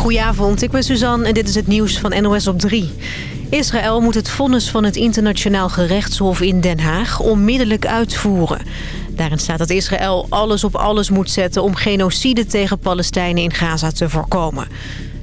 Goedenavond, ik ben Suzanne en dit is het nieuws van NOS op 3. Israël moet het vonnis van het internationaal gerechtshof in Den Haag onmiddellijk uitvoeren. Daarin staat dat Israël alles op alles moet zetten om genocide tegen Palestijnen in Gaza te voorkomen.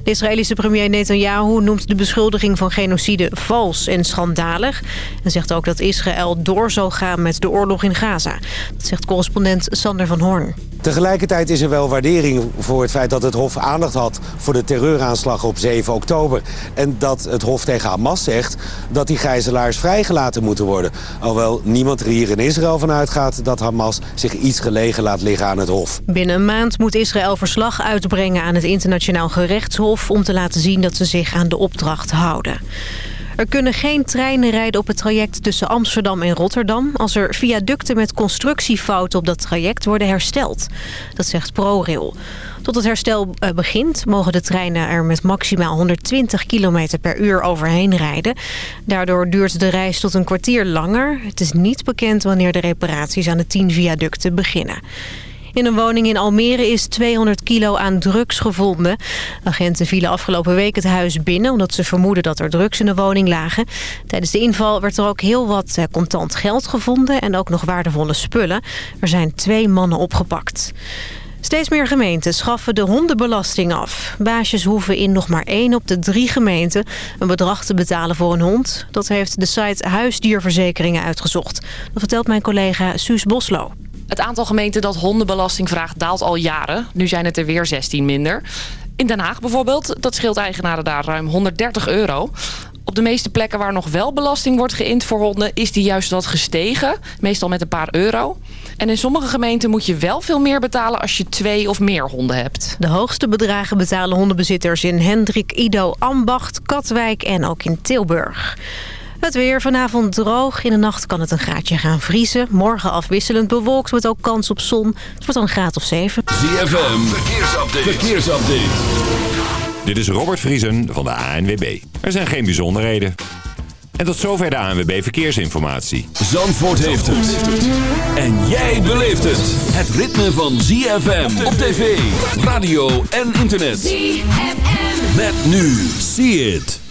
De Israëlische premier Netanyahu noemt de beschuldiging van genocide vals en schandalig. En zegt ook dat Israël door zal gaan met de oorlog in Gaza. Dat zegt correspondent Sander van Hoorn. Tegelijkertijd is er wel waardering voor het feit dat het Hof aandacht had... voor de terreuraanslag op 7 oktober. En dat het Hof tegen Hamas zegt dat die gijzelaars vrijgelaten moeten worden. Alhoewel niemand er hier in Israël van uitgaat... dat Hamas zich iets gelegen laat liggen aan het Hof. Binnen een maand moet Israël verslag uitbrengen aan het internationaal gerechtshof... om te laten zien dat ze zich aan de opdracht houden. Er kunnen geen treinen rijden op het traject tussen Amsterdam en Rotterdam... als er viaducten met constructiefouten op dat traject worden hersteld. Dat zegt ProRail. Tot het herstel eh, begint mogen de treinen er met maximaal 120 km per uur overheen rijden. Daardoor duurt de reis tot een kwartier langer. Het is niet bekend wanneer de reparaties aan de 10 viaducten beginnen. In een woning in Almere is 200 kilo aan drugs gevonden. Agenten vielen afgelopen week het huis binnen... omdat ze vermoeden dat er drugs in de woning lagen. Tijdens de inval werd er ook heel wat eh, contant geld gevonden... en ook nog waardevolle spullen. Er zijn twee mannen opgepakt. Steeds meer gemeenten schaffen de hondenbelasting af. Baasjes hoeven in nog maar één op de drie gemeenten een bedrag te betalen voor een hond. Dat heeft de site Huisdierverzekeringen uitgezocht. Dat vertelt mijn collega Suus Boslo. Het aantal gemeenten dat hondenbelasting vraagt daalt al jaren. Nu zijn het er weer 16 minder. In Den Haag bijvoorbeeld, dat scheelt eigenaren daar ruim 130 euro. Op de meeste plekken waar nog wel belasting wordt geïnd voor honden... is die juist wat gestegen, meestal met een paar euro. En in sommige gemeenten moet je wel veel meer betalen... als je twee of meer honden hebt. De hoogste bedragen betalen hondenbezitters in Hendrik, Ido, Ambacht, Katwijk en ook in Tilburg. Het weer vanavond droog. In de nacht kan het een graadje gaan vriezen. Morgen afwisselend bewolkt met ook kans op zon. Het wordt dan een graad of 7. ZFM, verkeersupdate. verkeersupdate. Dit is Robert Vriesen van de ANWB. Er zijn geen bijzonderheden. En tot zover de ANWB Verkeersinformatie. Zandvoort heeft het. En jij beleeft het. Het ritme van ZFM op tv, radio en internet. ZFM. Met nu. See it.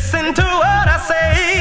There's I limit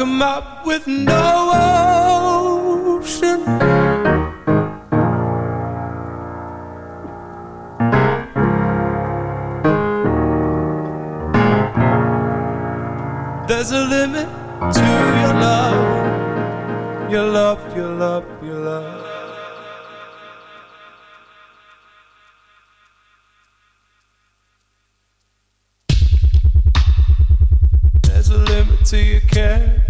come up with no ocean. There's a limit to your love, your love, your love, your love. to your care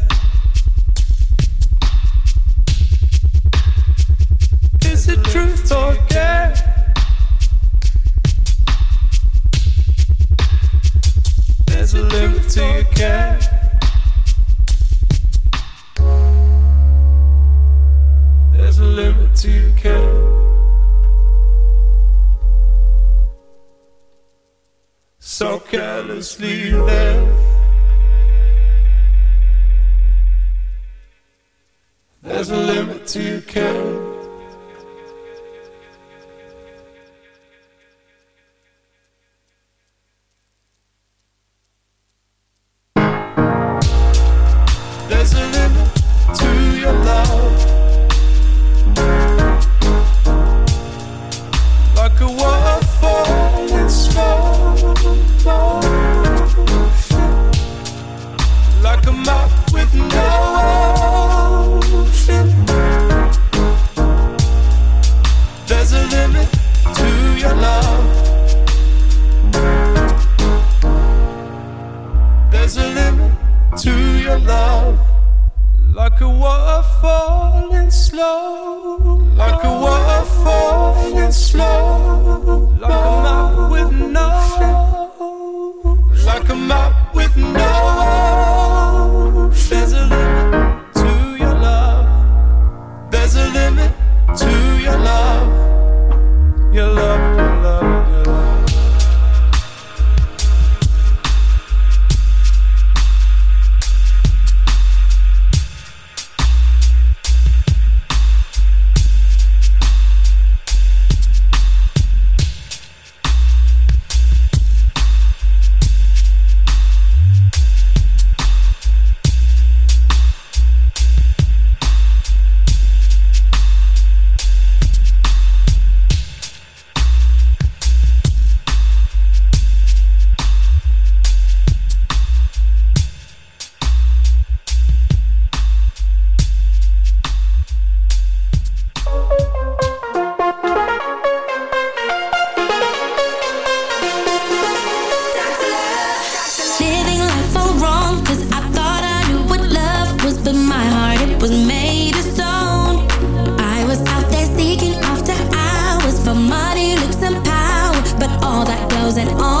sleep there. and all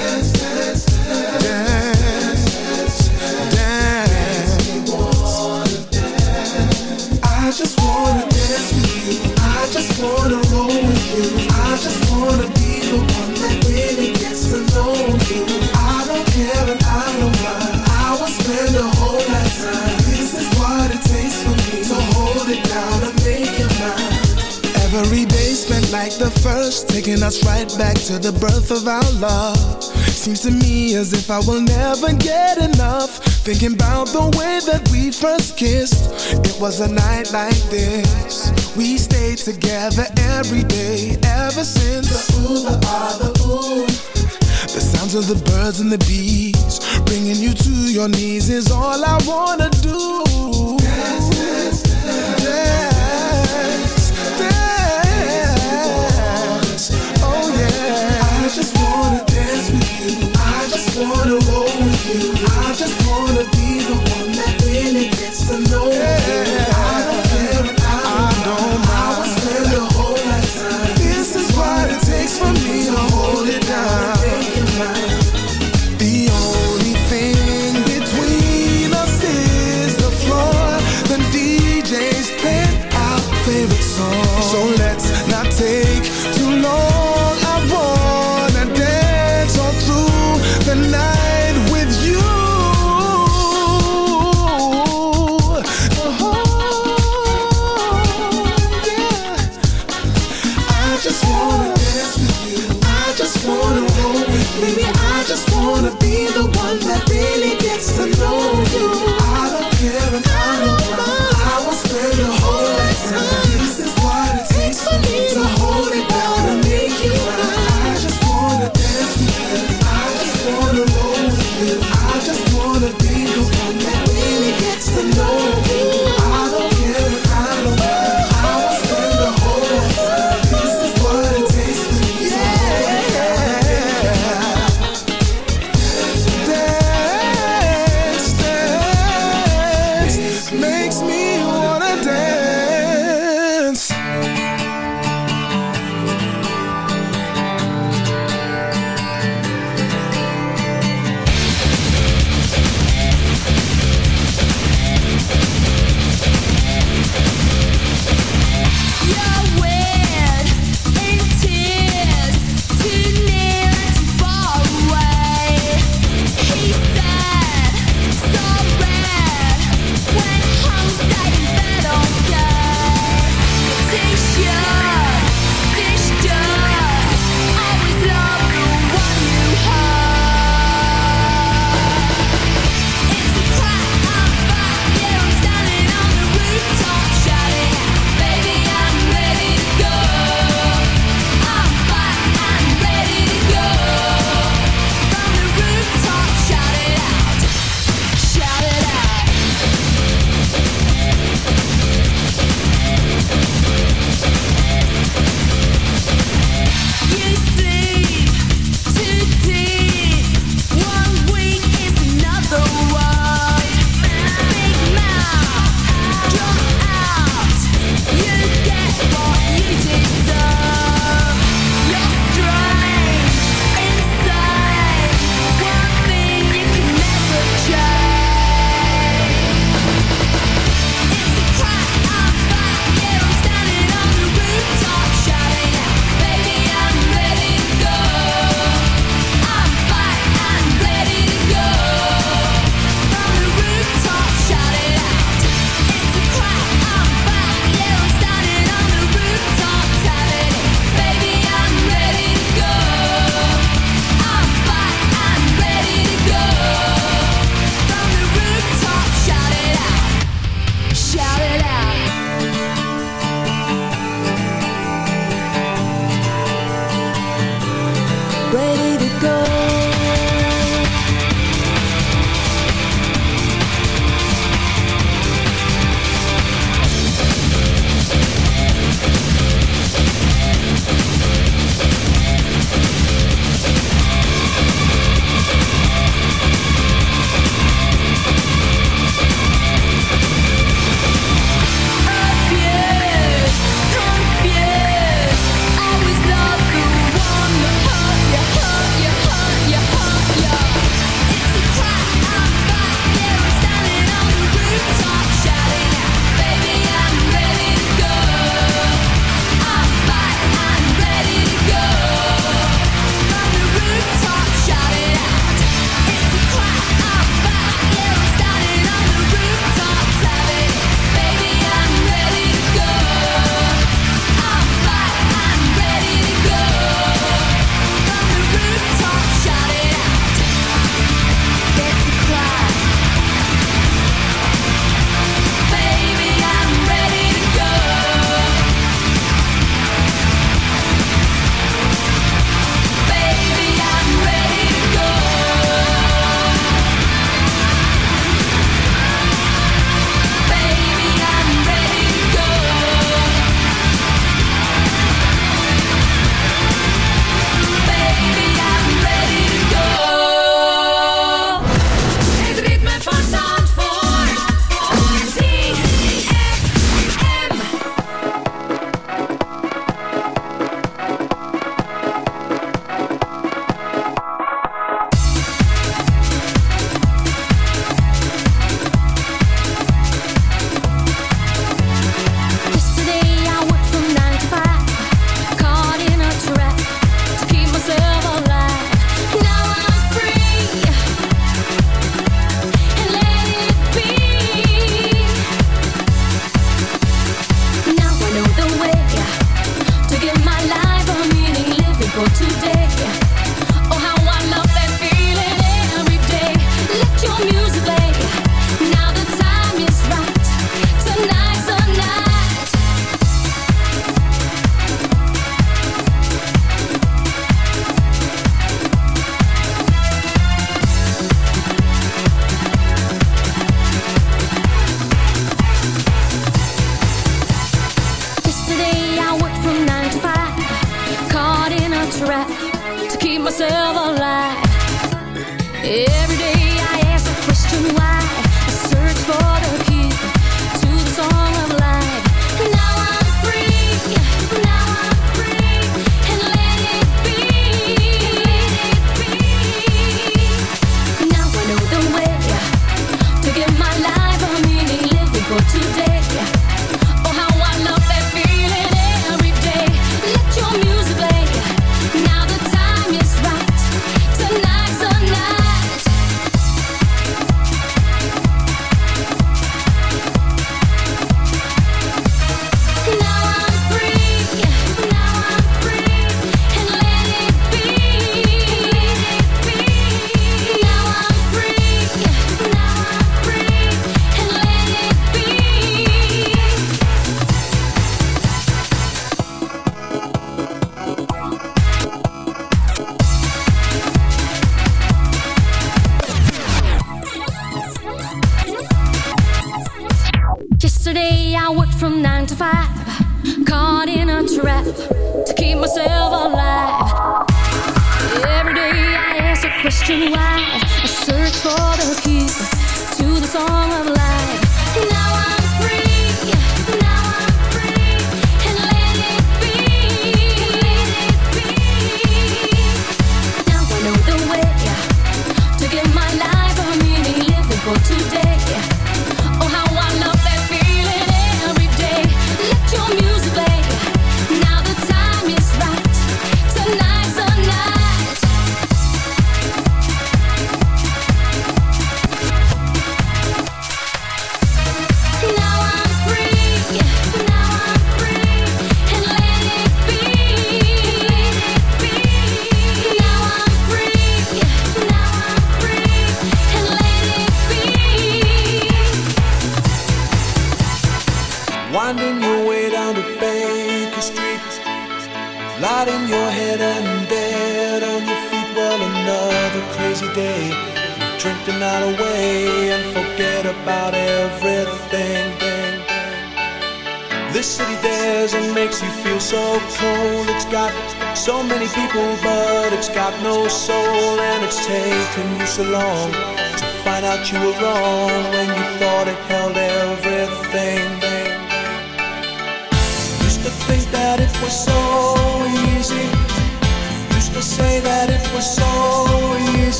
Wanna roll with you. I just wanna be the one that really gets to know you. I don't care and I don't mind. I will spend a whole lifetime. This is what it takes for me to hold it down and make it mine. Every day spent like the first, taking us right back to the birth of our love. Seems to me as if I will never get enough. Thinking about the way that we first kissed. It was a night like this. We stayed together every day ever since. The ooh, the ah, the ooh. The sounds of the birds and the bees. Bringing you to your knees is all I wanna do. Dance, dance, dance. dance, dance. Oh yeah. I just wanna dance with you. I just wanna roll with you. I just wanna